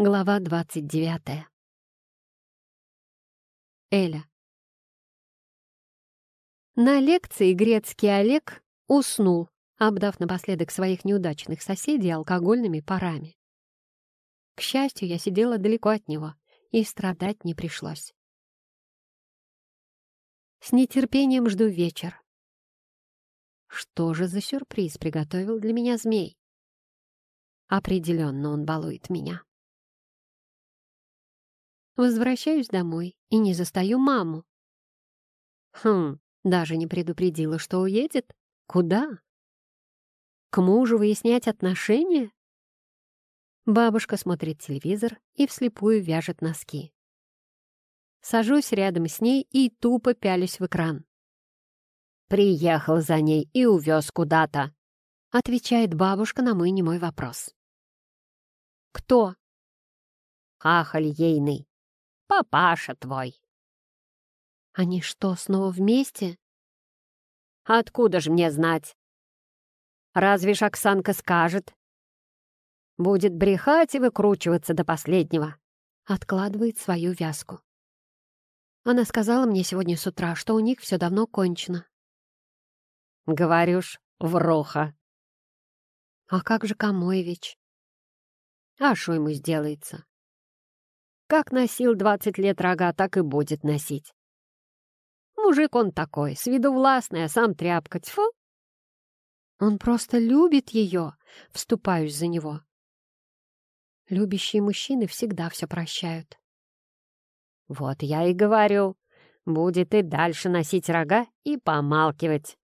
Глава двадцать девятая. Эля. На лекции грецкий Олег уснул, обдав напоследок своих неудачных соседей алкогольными парами. К счастью, я сидела далеко от него, и страдать не пришлось. С нетерпением жду вечер. Что же за сюрприз приготовил для меня змей? Определенно он балует меня. Возвращаюсь домой и не застаю маму. Хм, даже не предупредила, что уедет. Куда? К мужу выяснять отношения? Бабушка смотрит телевизор и вслепую вяжет носки. Сажусь рядом с ней и тупо пялюсь в экран. «Приехал за ней и увез куда-то», — отвечает бабушка на мой немой вопрос. «Кто?» «Хахаль ейный. Папаша твой». «Они что, снова вместе?» «Откуда же мне знать? Разве ж Оксанка скажет? Будет брехать и выкручиваться до последнего». Откладывает свою вязку. Она сказала мне сегодня с утра, что у них все давно кончено. Говорю ж, вроха. А как же Камоевич? А что ему сделается? Как носил двадцать лет рога, так и будет носить. Мужик он такой, с виду властный, а сам тряпка, тьфу. Он просто любит ее, вступаюсь за него. Любящие мужчины всегда все прощают. Вот я и говорю, будет и дальше носить рога и помалкивать.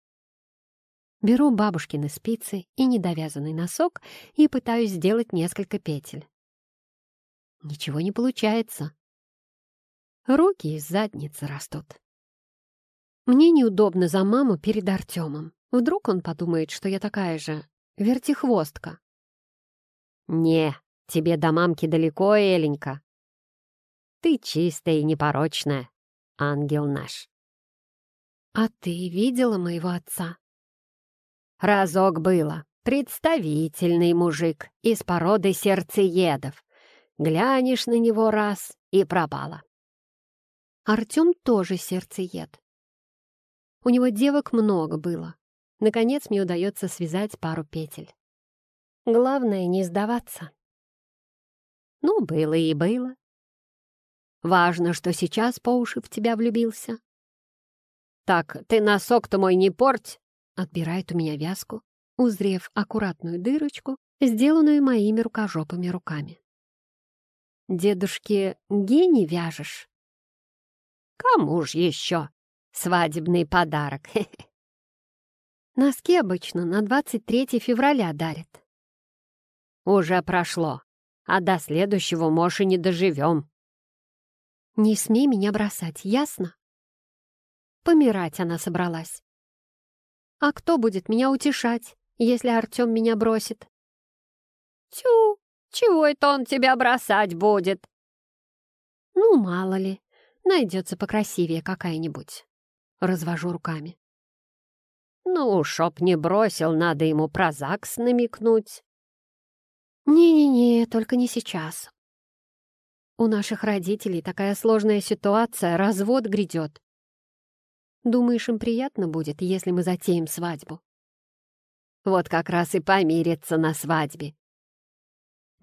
Беру бабушкины спицы и недовязанный носок и пытаюсь сделать несколько петель. Ничего не получается. Руки из задницы растут. Мне неудобно за маму перед Артемом. Вдруг он подумает, что я такая же вертихвостка. «Не, тебе до мамки далеко, Эленька. Ты чистая и непорочная, ангел наш». «А ты видела моего отца?» Разок было. Представительный мужик из породы сердцеедов. Глянешь на него раз — и пропало. Артем тоже сердцеед. У него девок много было. Наконец мне удается связать пару петель. Главное — не сдаваться. Ну, было и было. Важно, что сейчас по уши в тебя влюбился. Так, ты носок-то мой не порть, Отбирает у меня вязку, узрев аккуратную дырочку, сделанную моими рукожопыми руками. «Дедушке гений вяжешь?» «Кому ж еще? Свадебный подарок!» Носки обычно на 23 февраля дарят. «Уже прошло, а до следующего, может, и не доживем». «Не смей меня бросать, ясно?» Помирать она собралась. А кто будет меня утешать, если Артем меня бросит? Тю, чего это он тебя бросать будет? Ну, мало ли, найдется покрасивее какая-нибудь. Развожу руками. Ну, шоп не бросил, надо ему про ЗАГС намекнуть. Не-не-не, только не сейчас. У наших родителей такая сложная ситуация, развод грядет. Думаешь, им приятно будет, если мы затеем свадьбу? Вот как раз и помирятся на свадьбе.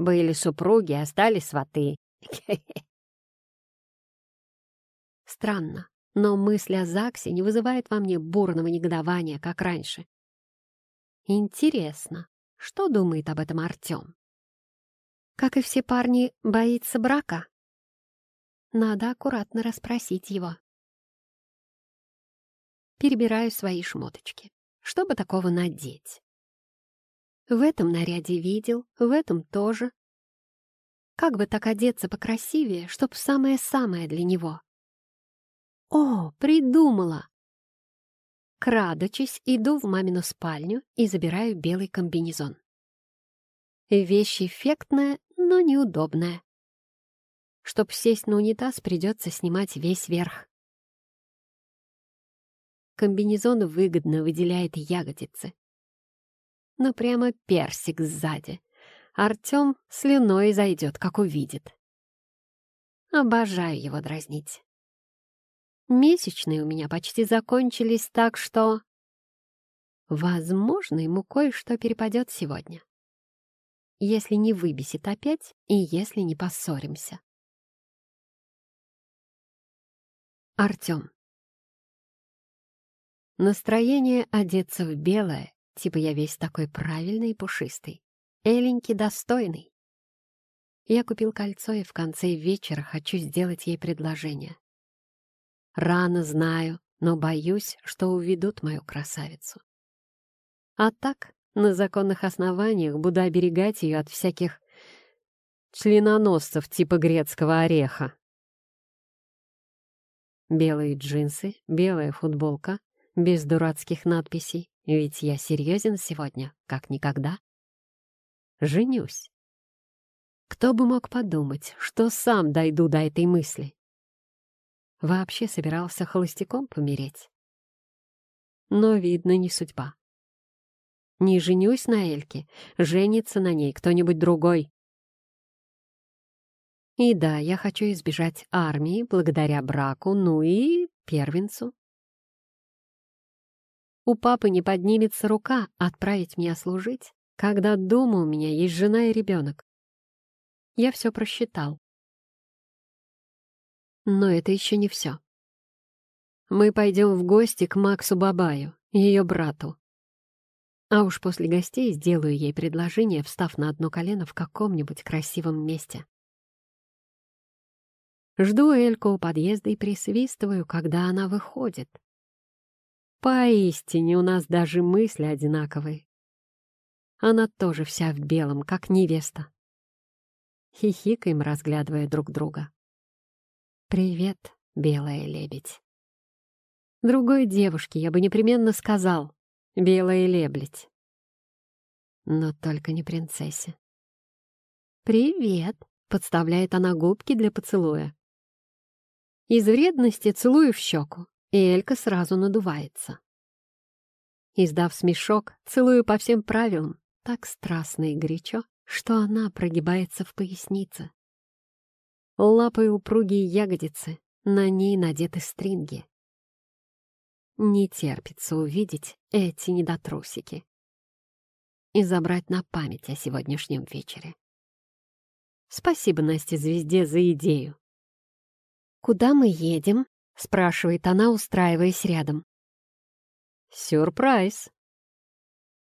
Были супруги, а стали сваты. Странно, но мысль о ЗАГСе не вызывает во мне бурного негодования, как раньше. Интересно, что думает об этом Артем? Как и все парни, боится брака? Надо аккуратно расспросить его перебираю свои шмоточки. Что бы такого надеть? В этом наряде видел, в этом тоже. Как бы так одеться покрасивее, чтоб самое-самое для него? О, придумала! Крадучись, иду в мамину спальню и забираю белый комбинезон. Вещь эффектная, но неудобная. Чтоб сесть на унитаз, придется снимать весь верх. Комбинезон выгодно выделяет ягодицы. Но прямо персик сзади. Артем слюной зайдет, как увидит. Обожаю его дразнить. Месячные у меня почти закончились, так что... Возможно, ему кое-что перепадет сегодня. Если не выбесит опять и если не поссоримся. Артем. Настроение одеться в белое, типа я весь такой правильный и пушистый. Эленьки достойный. Я купил кольцо и в конце вечера хочу сделать ей предложение. Рано знаю, но боюсь, что уведут мою красавицу. А так, на законных основаниях буду оберегать ее от всяких членоносцев типа грецкого ореха. Белые джинсы, белая футболка, без дурацких надписей, ведь я серьезен сегодня, как никогда. Женюсь. Кто бы мог подумать, что сам дойду до этой мысли? Вообще собирался холостяком помереть. Но, видно, не судьба. Не женюсь на Эльке, женится на ней кто-нибудь другой. И да, я хочу избежать армии благодаря браку, ну и первенцу. У папы не поднимется рука отправить меня служить, когда дома у меня есть жена и ребенок. Я все просчитал. Но это еще не все. Мы пойдем в гости к Максу Бабаю, ее брату. А уж после гостей сделаю ей предложение, встав на одно колено в каком-нибудь красивом месте. Жду Эльку у подъезда и присвистываю, когда она выходит. Поистине у нас даже мысли одинаковые. Она тоже вся в белом, как невеста. Хихикаем, разглядывая друг друга. «Привет, белая лебедь». Другой девушке я бы непременно сказал «белая лебедь». Но только не принцессе. «Привет», — подставляет она губки для поцелуя. Из вредности целую в щеку, и Элька сразу надувается. Издав смешок, целую по всем правилам, так страстно и горячо, что она прогибается в пояснице. Лапы упругие ягодицы, на ней надеты стринги. Не терпится увидеть эти недотрусики и забрать на память о сегодняшнем вечере. Спасибо Насте Звезде за идею. «Куда мы едем?» — спрашивает она, устраиваясь рядом. «Сюрприз!»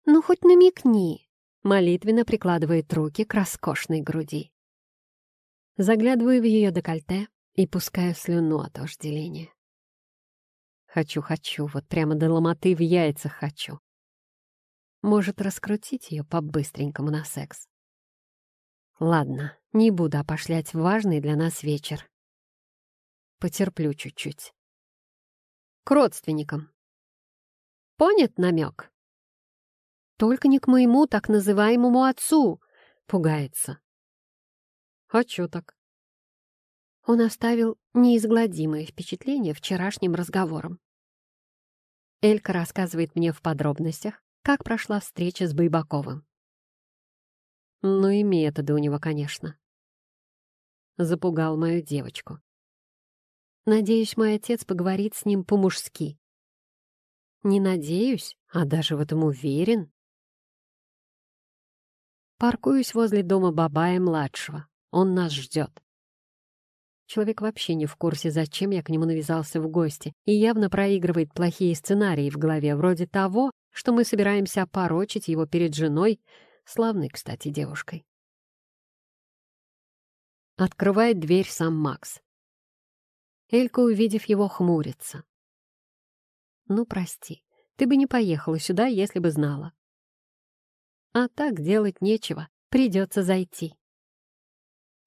«Ну, хоть намекни!» — молитвенно прикладывает руки к роскошной груди. Заглядываю в ее декольте и пускаю слюну от вожделения. Хочу, хочу, вот прямо до ломоты в яйцах хочу. Может, раскрутить ее по-быстренькому на секс. Ладно, не буду опошлять важный для нас вечер. Потерплю чуть-чуть. К родственникам. Понят намек? Только не к моему так называемому отцу!» — пугается. «А чё так?» Он оставил неизгладимое впечатление вчерашним разговором. Элька рассказывает мне в подробностях, как прошла встреча с Байбаковым. Ну и методы у него, конечно. Запугал мою девочку. Надеюсь, мой отец поговорит с ним по-мужски. Не надеюсь, а даже в этом уверен. Паркуюсь возле дома Бабая-младшего. Он нас ждет. Человек вообще не в курсе, зачем я к нему навязался в гости, и явно проигрывает плохие сценарии в голове, вроде того, что мы собираемся опорочить его перед женой, славной, кстати, девушкой. Открывает дверь сам Макс. Элька, увидев его, хмурится. «Ну, прости, ты бы не поехала сюда, если бы знала. А так делать нечего, придется зайти.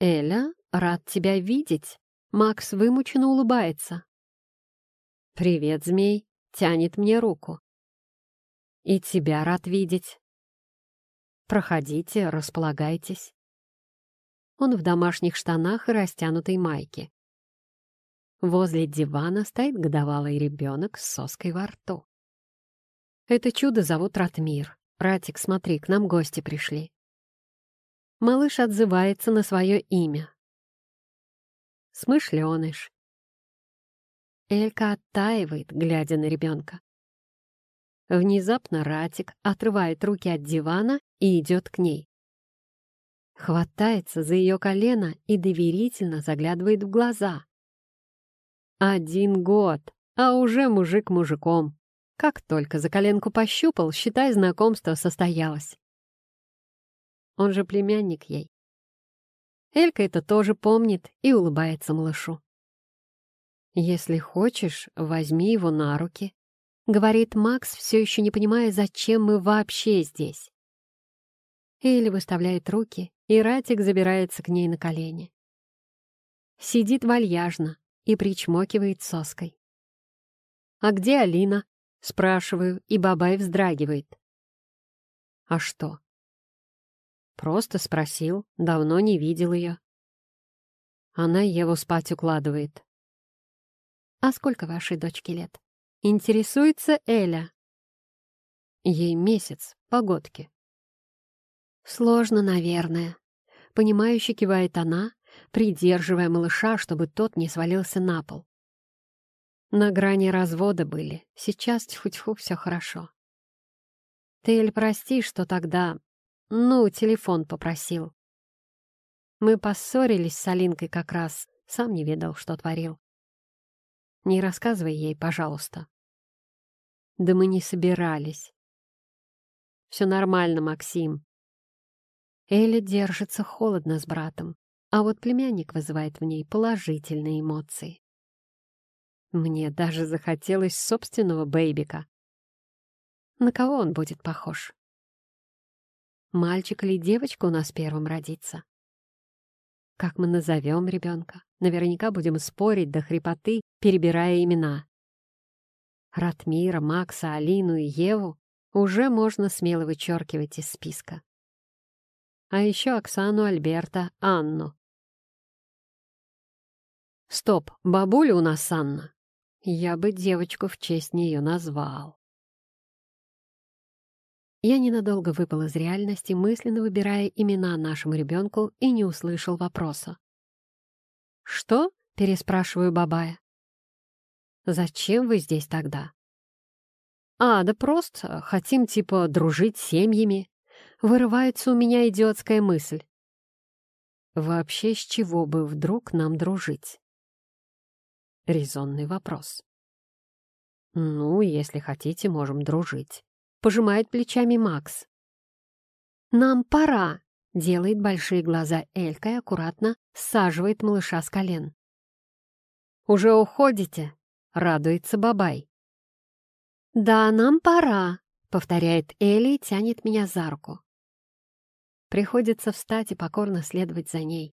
«Эля, рад тебя видеть!» Макс вымученно улыбается. «Привет, змей!» — тянет мне руку. «И тебя рад видеть!» «Проходите, располагайтесь». Он в домашних штанах и растянутой майке. Возле дивана стоит годовалый ребенок с соской во рту. Это чудо зовут Ратмир. «Ратик, смотри, к нам гости пришли». малыш отзывается на свое имя. Смышленыш. Элька оттаивает, глядя на ребенка. Внезапно Ратик отрывает руки от дивана и идет к ней. Хватается за ее колено и доверительно заглядывает в глаза. Один год, а уже мужик мужиком. Как только за коленку пощупал, считай, знакомство состоялось. Он же племянник ей. Элька это тоже помнит и улыбается малышу. «Если хочешь, возьми его на руки», — говорит Макс, все еще не понимая, зачем мы вообще здесь. Элли выставляет руки, и Ратик забирается к ней на колени. Сидит вальяжно и причмокивает соской. «А где Алина?» — спрашиваю, и Бабай вздрагивает. «А что?» Просто спросил, давно не видел ее. Она Еву спать укладывает. «А сколько вашей дочке лет?» Интересуется Эля. Ей месяц, погодки. Сложно, наверное. Понимающе кивает она, придерживая малыша, чтобы тот не свалился на пол. На грани развода были, сейчас тьфу-тьфу все хорошо. Ты, прости, что тогда... Ну, телефон попросил. Мы поссорились с Алинкой как раз, сам не ведал, что творил. Не рассказывай ей, пожалуйста. Да мы не собирались. Все нормально, Максим. Эля держится холодно с братом, а вот племянник вызывает в ней положительные эмоции. Мне даже захотелось собственного бэйбика. На кого он будет похож? Мальчик или девочка у нас первым родится? Как мы назовем ребенка? Наверняка будем спорить до хрипоты, перебирая имена. Ратмира, Макса, Алину и Еву уже можно смело вычеркивать из списка. А еще Оксану, Альберта, Анну. Стоп, бабуля у нас Анна. Я бы девочку в честь нее назвал. Я ненадолго выпал из реальности, мысленно выбирая имена нашему ребенку и не услышал вопроса. «Что?» — переспрашиваю Бабая. «Зачем вы здесь тогда?» «А, да просто хотим, типа, дружить с семьями». Вырывается у меня идиотская мысль. Вообще, с чего бы вдруг нам дружить? Резонный вопрос. «Ну, если хотите, можем дружить», — пожимает плечами Макс. «Нам пора», Делает большие глаза Элька и аккуратно саживает малыша с колен. «Уже уходите?» — радуется Бабай. «Да, нам пора», — повторяет Элли и тянет меня за руку. Приходится встать и покорно следовать за ней.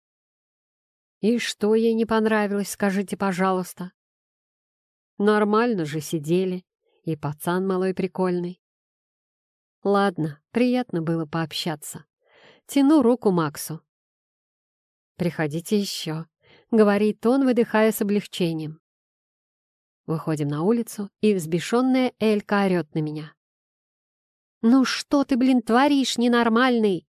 «И что ей не понравилось, скажите, пожалуйста?» «Нормально же сидели, и пацан малой прикольный». «Ладно, приятно было пообщаться. Тяну руку Максу. «Приходите еще», — говорит он, выдыхая с облегчением. Выходим на улицу, и взбешенная Элька орет на меня. «Ну что ты, блин, творишь, ненормальный?